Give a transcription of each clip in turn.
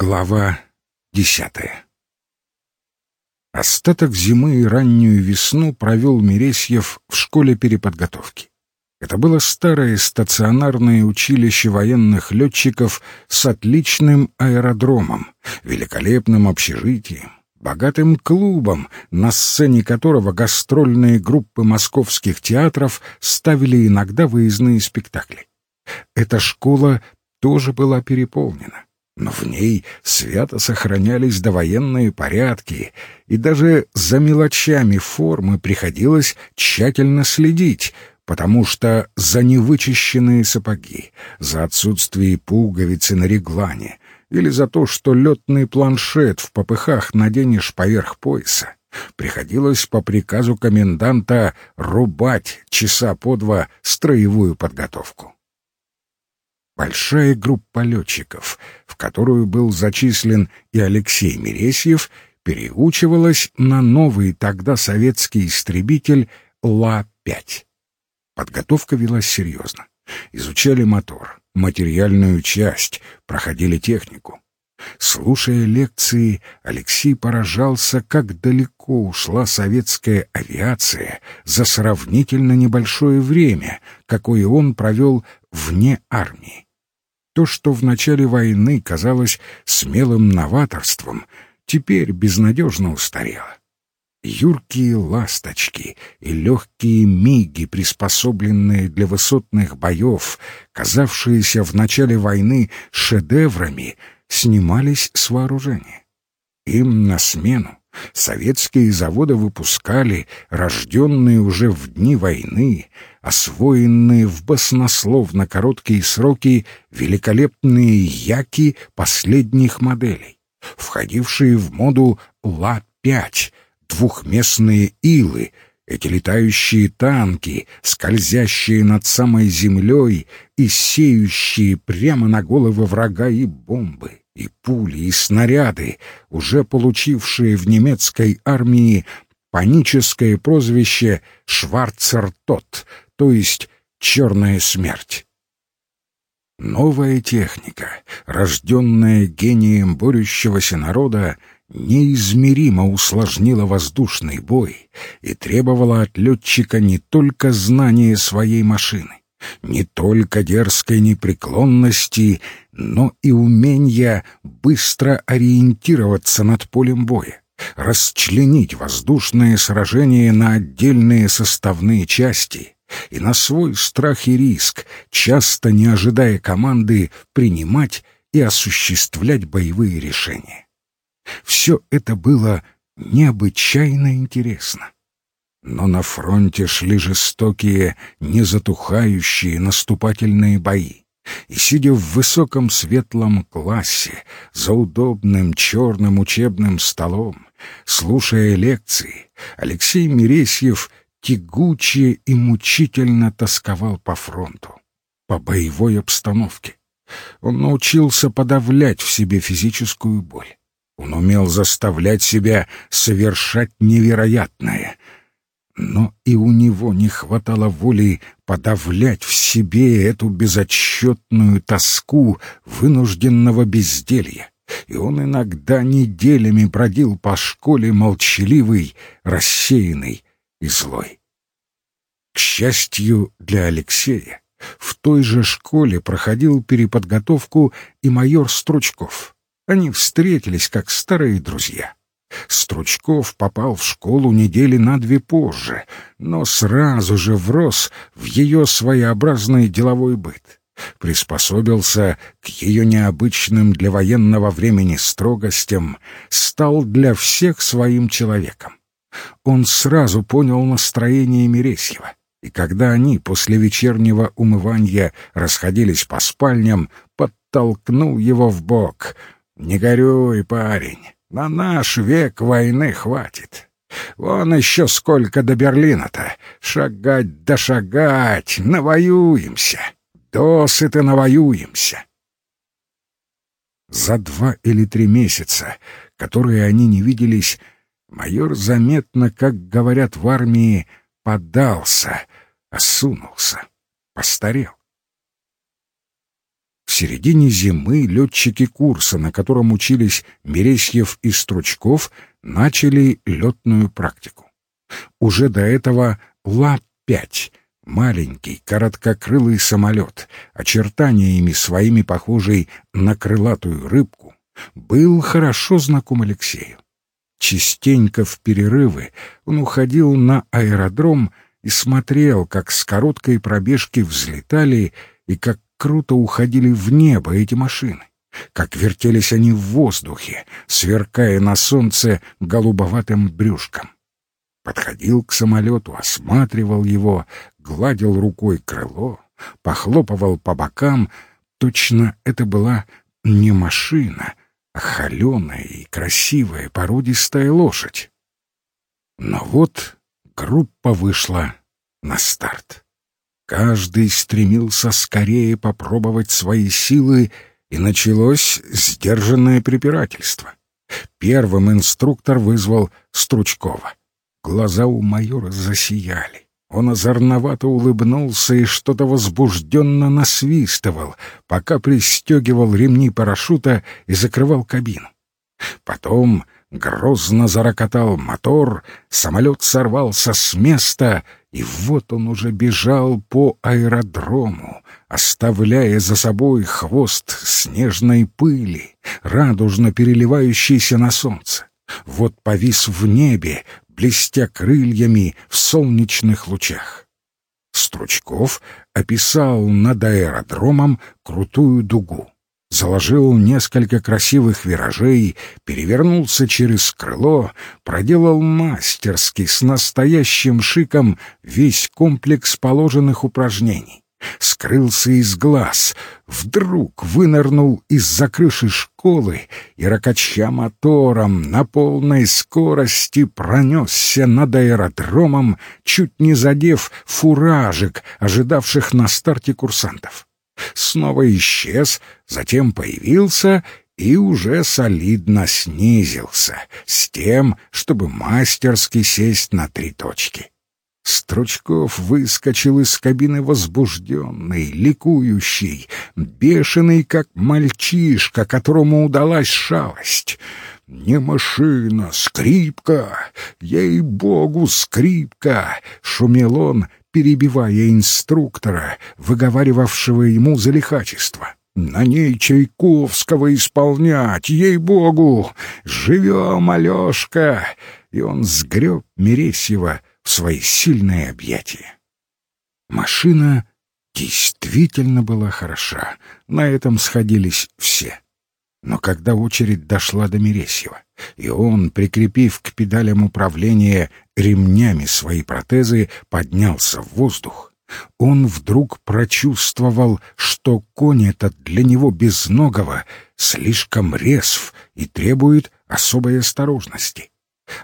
Глава десятая Остаток зимы и раннюю весну провел Мересьев в школе переподготовки. Это было старое стационарное училище военных летчиков с отличным аэродромом, великолепным общежитием, богатым клубом, на сцене которого гастрольные группы московских театров ставили иногда выездные спектакли. Эта школа тоже была переполнена но в ней свято сохранялись довоенные порядки, и даже за мелочами формы приходилось тщательно следить, потому что за невычищенные сапоги, за отсутствие пуговицы на реглане или за то, что летный планшет в попыхах наденешь поверх пояса, приходилось по приказу коменданта рубать часа по два строевую подготовку. Большая группа летчиков, в которую был зачислен и Алексей Мересьев, переучивалась на новый тогда советский истребитель Ла-5. Подготовка велась серьезно. Изучали мотор, материальную часть, проходили технику. Слушая лекции, Алексей поражался, как далеко ушла советская авиация за сравнительно небольшое время, какое он провел вне армии. То, что в начале войны казалось смелым новаторством, теперь безнадежно устарело. Юркие ласточки и легкие миги, приспособленные для высотных боев, казавшиеся в начале войны шедеврами, снимались с вооружения. Им на смену советские заводы выпускали, рожденные уже в дни войны, освоенные в баснословно короткие сроки великолепные яки последних моделей, входившие в моду Ла-5, двухместные илы, эти летающие танки, скользящие над самой землей и сеющие прямо на головы врага и бомбы и пули, и снаряды, уже получившие в немецкой армии паническое прозвище «Шварцертот», то есть «черная смерть». Новая техника, рожденная гением борющегося народа, неизмеримо усложнила воздушный бой и требовала от летчика не только знания своей машины, не только дерзкой непреклонности, но и умения быстро ориентироваться над полем боя, расчленить воздушное сражение на отдельные составные части и на свой страх и риск, часто не ожидая команды, принимать и осуществлять боевые решения. Все это было необычайно интересно. Но на фронте шли жестокие, незатухающие наступательные бои. И, сидя в высоком светлом классе, за удобным черным учебным столом, слушая лекции, Алексей Мересьев тягуче и мучительно тосковал по фронту, по боевой обстановке. Он научился подавлять в себе физическую боль. Он умел заставлять себя совершать невероятное — но и у него не хватало воли подавлять в себе эту безотчетную тоску вынужденного безделья, и он иногда неделями бродил по школе молчаливый, рассеянный и злой. К счастью для Алексея, в той же школе проходил переподготовку и майор Стручков. Они встретились как старые друзья. Стручков попал в школу недели на две позже, но сразу же врос в ее своеобразный деловой быт. Приспособился к ее необычным для военного времени строгостям, стал для всех своим человеком. Он сразу понял настроение Мересьева, и когда они после вечернего умывания расходились по спальням, подтолкнул его в бок. «Не горюй, парень, на наш век войны хватит. Вон еще сколько до Берлина-то. Шагать да шагать, навоюемся. Досыта навоюемся. За два или три месяца, которые они не виделись, майор заметно, как говорят в армии, подался, осунулся, постарел. Середине зимы летчики курса, на котором учились Мересьев и Стручков, начали летную практику. Уже до этого Ла-5, маленький, короткокрылый самолет, очертаниями своими похожий на крылатую рыбку, был хорошо знаком Алексею. Частенько в перерывы он уходил на аэродром и смотрел, как с короткой пробежки взлетали и как круто уходили в небо эти машины, как вертелись они в воздухе, сверкая на солнце голубоватым брюшком. Подходил к самолету, осматривал его, гладил рукой крыло, похлопывал по бокам. Точно это была не машина, а холеная и красивая породистая лошадь. Но вот группа вышла на старт. Каждый стремился скорее попробовать свои силы, и началось сдержанное препирательство. Первым инструктор вызвал Стручкова. Глаза у майора засияли. Он озорновато улыбнулся и что-то возбужденно насвистывал, пока пристегивал ремни парашюта и закрывал кабину. Потом грозно зарокотал мотор, самолет сорвался с места — и вот он уже бежал по аэродрому, оставляя за собой хвост снежной пыли, радужно переливающийся на солнце. Вот повис в небе, блестя крыльями в солнечных лучах. Стручков описал над аэродромом крутую дугу заложил несколько красивых виражей, перевернулся через крыло, проделал мастерски с настоящим шиком весь комплекс положенных упражнений. Скрылся из глаз, вдруг вынырнул из-за крыши школы и, ракача мотором, на полной скорости пронесся над аэродромом, чуть не задев фуражек, ожидавших на старте курсантов снова исчез, затем появился и уже солидно снизился, с тем, чтобы мастерски сесть на три точки. Стручков выскочил из кабины возбужденный, ликующий, бешеный, как мальчишка, которому удалась шалость. «Не машина, скрипка! Ей-богу, скрипка!» — шумел он, перебивая инструктора, выговаривавшего ему за лихачество. «На ней Чайковского исполнять, ей-богу! Живем, Алешка!» И он сгреб Мересьева в свои сильные объятия. Машина действительно была хороша, на этом сходились все. Но когда очередь дошла до Мересьева, и он, прикрепив к педалям управления ремнями свои протезы, поднялся в воздух, он вдруг прочувствовал, что конь этот для него безногого слишком резв и требует особой осторожности.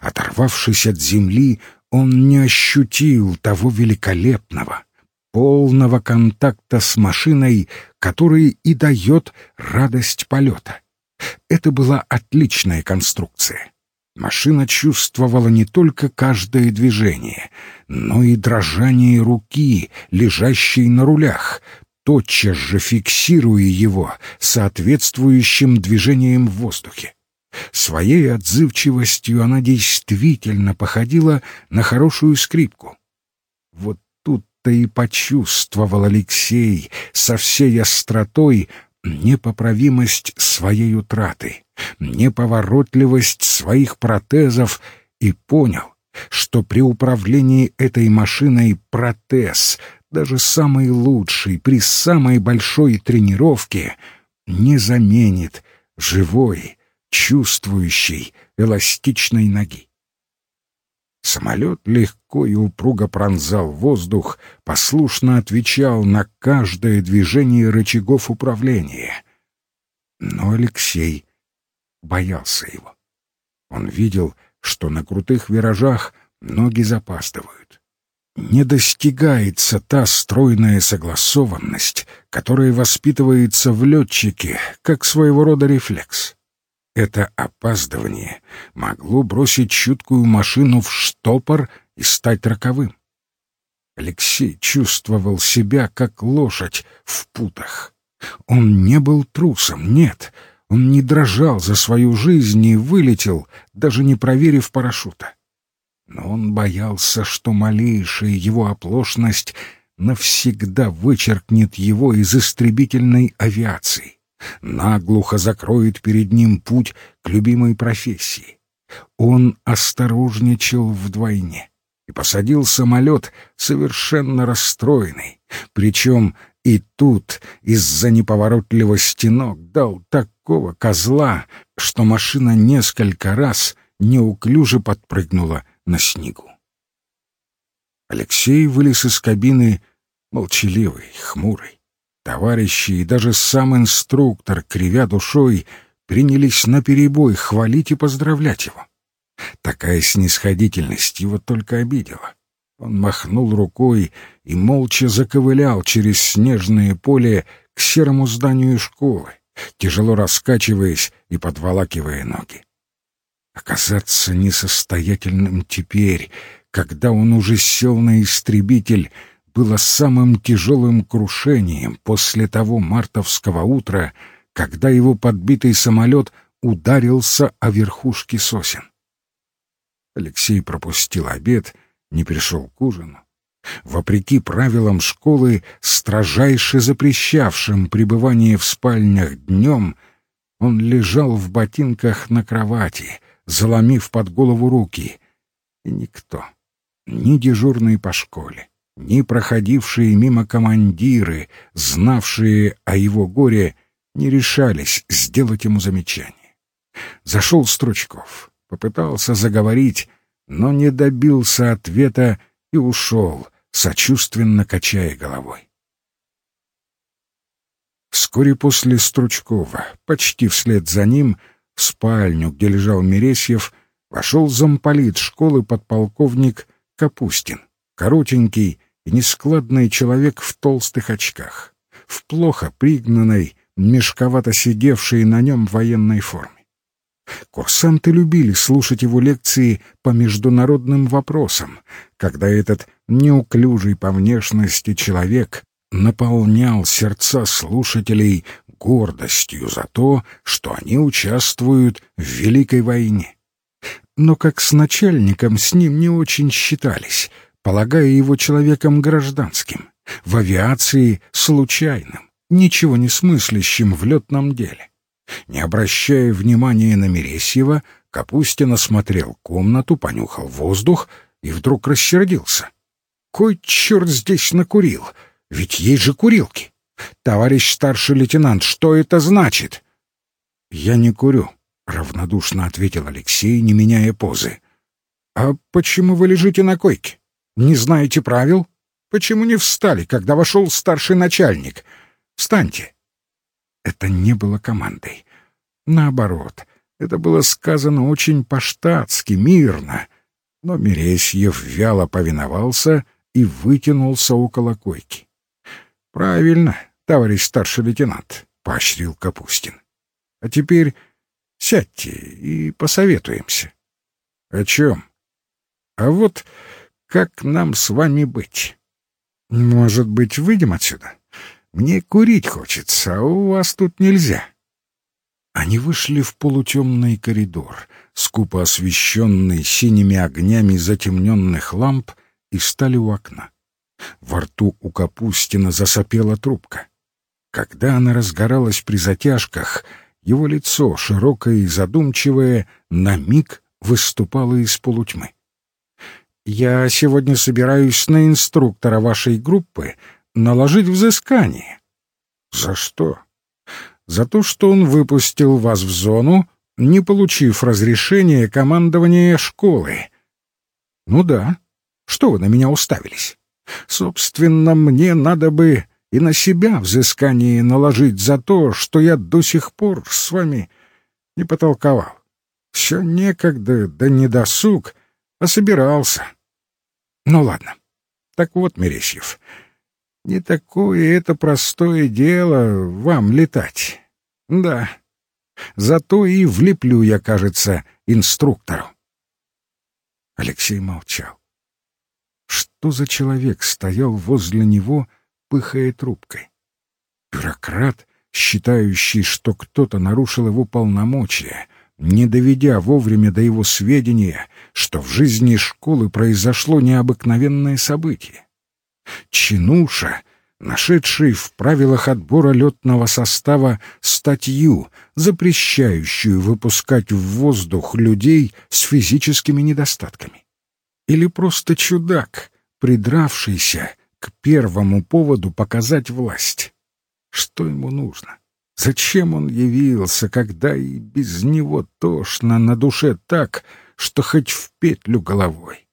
Оторвавшись от земли, он не ощутил того великолепного, полного контакта с машиной, который и дает радость полета. Это была отличная конструкция. Машина чувствовала не только каждое движение, но и дрожание руки, лежащей на рулях, тотчас же фиксируя его соответствующим движением в воздухе. Своей отзывчивостью она действительно походила на хорошую скрипку. Вот тут-то и почувствовал Алексей со всей остротой непоправимость своей утраты, неповоротливость своих протезов и понял, что при управлении этой машиной протез, даже самый лучший при самой большой тренировке, не заменит живой, чувствующей, эластичной ноги. Самолет легко и упруго пронзал воздух, послушно отвечал на каждое движение рычагов управления. Но Алексей боялся его. Он видел, что на крутых виражах ноги запаздывают. Не достигается та стройная согласованность, которая воспитывается в летчике, как своего рода рефлекс. Это опаздывание могло бросить чуткую машину в штопор и стать роковым. Алексей чувствовал себя как лошадь в путах. Он не был трусом, нет. Он не дрожал за свою жизнь и вылетел, даже не проверив парашюта. Но он боялся, что малейшая его оплошность навсегда вычеркнет его из истребительной авиации, наглухо закроет перед ним путь к любимой профессии. Он осторожничал вдвойне и посадил самолет совершенно расстроенный, причем и тут из-за неповоротливости ног дал такого козла, что машина несколько раз неуклюже подпрыгнула на снегу. Алексей вылез из кабины молчаливый, хмурый. Товарищи и даже сам инструктор, кривя душой, принялись наперебой хвалить и поздравлять его. Такая снисходительность его только обидела. Он махнул рукой и молча заковылял через снежное поле к серому зданию школы, тяжело раскачиваясь и подволакивая ноги. Оказаться несостоятельным теперь, когда он уже сел на истребитель, было самым тяжелым крушением после того мартовского утра, когда его подбитый самолет ударился о верхушки сосен. Алексей пропустил обед, не пришел к ужину. Вопреки правилам школы, строжайше запрещавшим пребывание в спальнях днем, он лежал в ботинках на кровати, заломив под голову руки. И никто, ни дежурный по школе, ни проходившие мимо командиры, знавшие о его горе, не решались сделать ему замечание. Зашел Стручков, попытался заговорить, но не добился ответа и ушел, сочувственно качая головой. Вскоре после Стручкова, почти вслед за ним, в спальню, где лежал Мересьев, вошел замполит школы подполковник Капустин, коротенький и нескладный человек в толстых очках, в плохо пригнанной, мешковато сидевшей на нем военной форме. Курсанты любили слушать его лекции по международным вопросам, когда этот неуклюжий по внешности человек наполнял сердца слушателей гордостью за то, что они участвуют в Великой войне. Но как с начальником с ним не очень считались, полагая его человеком гражданским, в авиации случайным, ничего не смыслящим в летном деле. Не обращая внимания на Мересьева, Капустин осмотрел комнату, понюхал воздух и вдруг рассердился. «Кой черт здесь накурил? Ведь есть же курилки! Товарищ старший лейтенант, что это значит?» «Я не курю», — равнодушно ответил Алексей, не меняя позы. «А почему вы лежите на койке? Не знаете правил? Почему не встали, когда вошел старший начальник? Встаньте!» Это не было командой. Наоборот, это было сказано очень по-штатски, мирно. Но Мересьев вяло повиновался и вытянулся около койки. «Правильно, товарищ старший лейтенант», — поощрил Капустин. «А теперь сядьте и посоветуемся». «О чем?» «А вот как нам с вами быть? Может быть, выйдем отсюда?» Мне курить хочется, а у вас тут нельзя». Они вышли в полутемный коридор, скупо освещенный синими огнями затемненных ламп, и стали у окна. Во рту у Капустина засопела трубка. Когда она разгоралась при затяжках, его лицо, широкое и задумчивое, на миг выступало из полутьмы. «Я сегодня собираюсь на инструктора вашей группы наложить взыскание. За что? За то, что он выпустил вас в зону, не получив разрешения командования школы. Ну да. Что вы на меня уставились? Собственно, мне надо бы и на себя взыскание наложить за то, что я до сих пор с вами не потолковал. Все некогда, да не досуг, а собирался. Ну ладно. Так вот, Мересьев, — не такое это простое дело вам летать. Да, зато и влеплю я, кажется, инструктору. Алексей молчал. Что за человек стоял возле него, пыхая трубкой? Бюрократ считающий, что кто-то нарушил его полномочия, не доведя вовремя до его сведения, что в жизни школы произошло необыкновенное событие. Чинуша, нашедший в правилах отбора летного состава статью, запрещающую выпускать в воздух людей с физическими недостатками. Или просто чудак, придравшийся к первому поводу показать власть. Что ему нужно? Зачем он явился, когда и без него тошно на душе так, что хоть в петлю головой?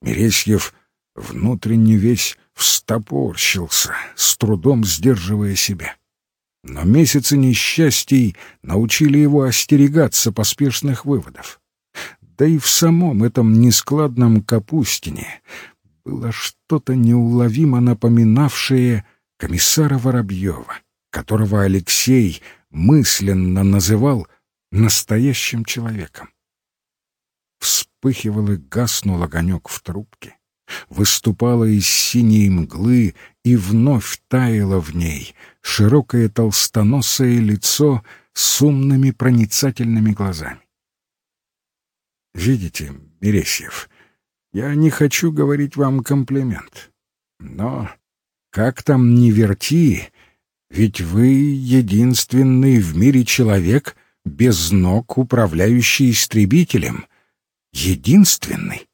Мересьев внутренне весь встопорщился, с трудом сдерживая себя. Но месяцы несчастий научили его остерегаться поспешных выводов. Да и в самом этом нескладном Капустине было что-то неуловимо напоминавшее комиссара Воробьева, которого Алексей мысленно называл настоящим человеком. Вспыхивал и гаснул огонек в трубке, выступало из синей мглы и вновь таяло в ней широкое толстоносое лицо с умными проницательными глазами. «Видите, Мересьев, я не хочу говорить вам комплимент, но как там ни верти, ведь вы единственный в мире человек, без ног управляющий истребителем. Единственный.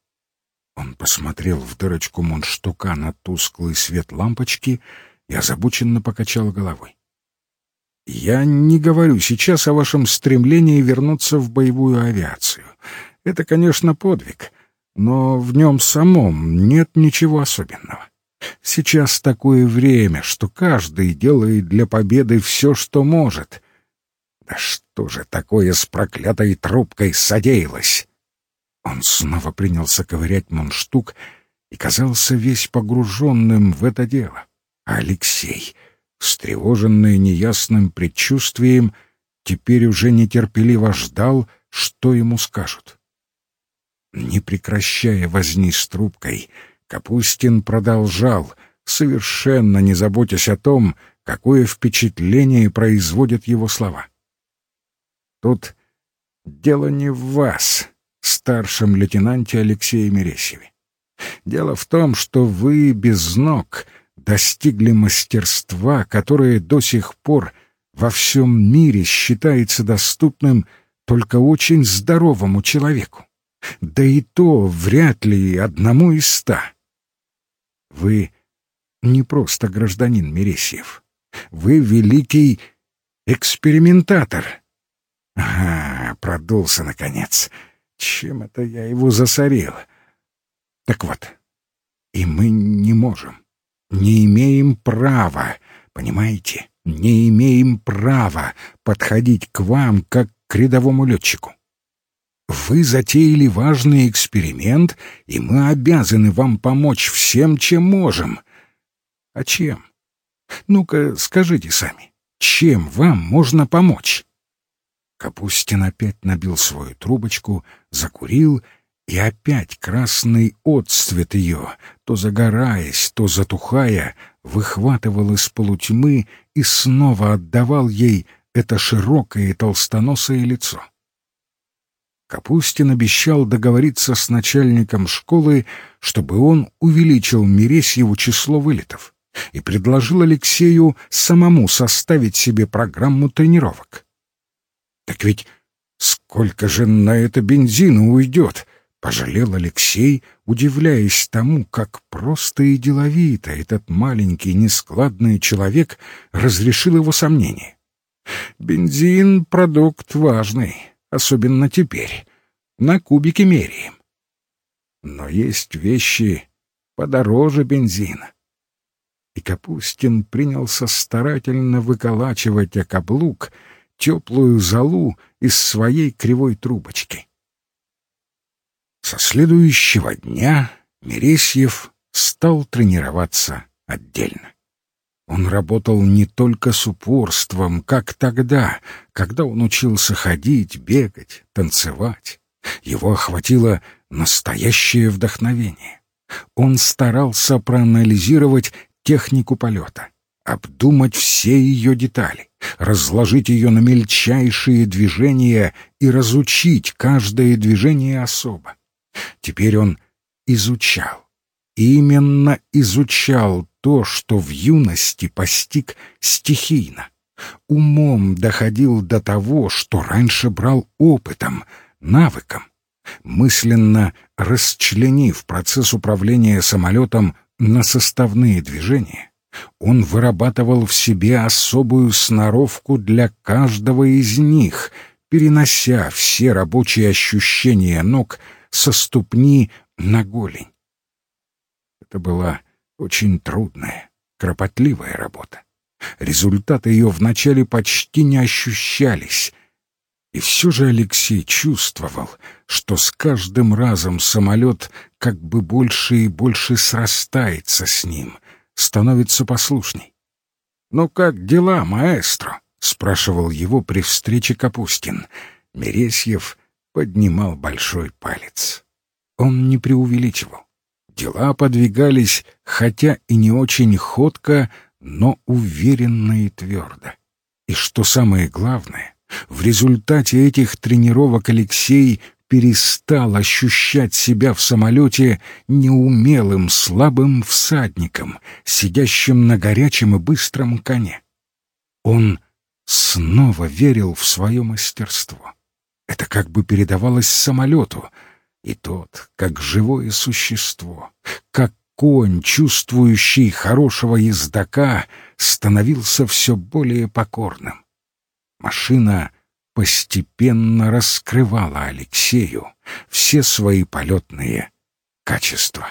Он посмотрел в дырочку мундштука на тусклый свет лампочки и озабоченно покачал головой. «Я не говорю сейчас о вашем стремлении вернуться в боевую авиацию. Это, конечно, подвиг, но в нем самом нет ничего особенного. Сейчас такое время, что каждый делает для победы все, что может. Да что же такое с проклятой трубкой содеялось? Он снова принялся ковырять мундштук и казался весь погруженным в это дело. А Алексей, встревоженный неясным предчувствием, теперь уже нетерпеливо ждал, что ему скажут. Не прекращая возни с трубкой, Капустин продолжал, совершенно не заботясь о том, какое впечатление производят его слова. «Тут дело не в вас, старшем лейтенанте Алексее Мересьеве. Дело в том, что вы без ног достигли мастерства, которое до сих пор во всем мире считается доступным только очень здоровому человеку. Да и то вряд ли одному из ста. Вы не просто гражданин Мересьев. Вы великий экспериментатор. Ага, продулся наконец. Чем это я его засорил? Так вот, и мы не можем, не имеем права, понимаете, не имеем права подходить к вам как к рядовому летчику. Вы затеяли важный эксперимент, и мы обязаны вам помочь всем, чем можем. А чем? Ну-ка, скажите сами, чем вам можно помочь? Капустин опять набил свою трубочку, закурил, и опять красный отцвет ее, то загораясь, то затухая, выхватывал из полутьмы и снова отдавал ей это широкое толстоносое лицо. Капустин обещал договориться с начальником школы, чтобы он увеличил Мересьеву число вылетов и предложил Алексею самому составить себе программу тренировок. «Так ведь сколько же на это бензина уйдет?» — пожалел Алексей, удивляясь тому, как просто и деловито этот маленький нескладный человек разрешил его сомнения. «Бензин — продукт важный» особенно теперь. На кубики меряем. Но есть вещи подороже бензина. И Капустин принялся старательно выколачивать о каблук теплую золу из своей кривой трубочки. Со следующего дня Мересьев стал тренироваться отдельно. Он работал не только с упорством, как тогда, когда он учился ходить, бегать, танцевать. Его охватило настоящее вдохновение. Он старался проанализировать технику полета, обдумать все ее детали, разложить ее на мельчайшие движения и разучить каждое движение особо. Теперь он изучал, именно изучал то, что в юности постиг стихийно. Умом доходил до того, что раньше брал опытом, навыком. Мысленно расчленив процесс управления самолетом на составные движения, он вырабатывал в себе особую сноровку для каждого из них, перенося все рабочие ощущения ног со ступни на голень. Это была очень трудная, кропотливая работа. Результаты ее вначале почти не ощущались. И все же Алексей чувствовал, что с каждым разом самолет как бы больше и больше срастается с ним, становится послушней. «Ну как дела, маэстро?» — спрашивал его при встрече Капустин. Мересьев поднимал большой палец. Он не преувеличивал. Дела подвигались, хотя и не очень ходко, но уверенно и твердо. И что самое главное, в результате этих тренировок Алексей перестал ощущать себя в самолете неумелым, слабым всадником, сидящим на горячем и быстром коне. Он снова верил в свое мастерство. Это как бы передавалось самолету, и тот, как живое существо, как конь, чувствующий хорошего ездока, становился все более покорным. Машина постепенно раскрывала Алексею все свои полетные качества.